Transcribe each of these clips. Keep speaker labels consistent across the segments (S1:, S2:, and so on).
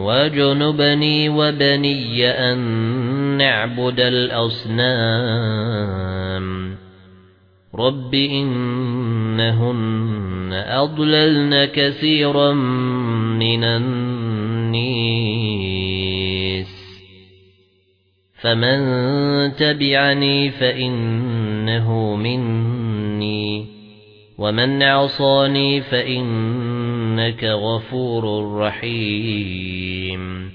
S1: وَاجْنُبْنِي وَبَنِيَّ أَن نَّعْبُدَ الْأَصْنَامَ رَبِّ إِنَّهُنَّ أَضْلَلْنَ كَثِيرًا مِنَ النَّاسِ فَمَن تَبِعَنِي فَإِنَّهُ مِنِّي وَمَن عَصَانِي فَإِنَّكَ غَفُورٌ رَّحِيمٌ.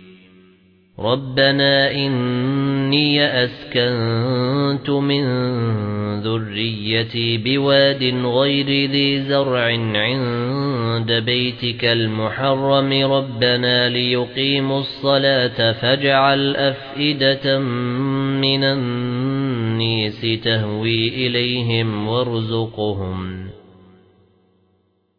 S1: رَبَّنَا إِنِّي أَسْكَنتُ مِن ذُرِّيَّتِي بِوَادٍ غَيْرِ ذِي زَرْعٍ عِندَ بَيْتِكَ الْمُحَرَّمِ. رَبَّنَا لِيُقِيمُوا الصَّلَاةَ فَاجْعَلْ أَفْئِدَةً مِنَ النَّاسِ تَهْوِي إِلَيْهِمْ وَارْزُقْهُمْ.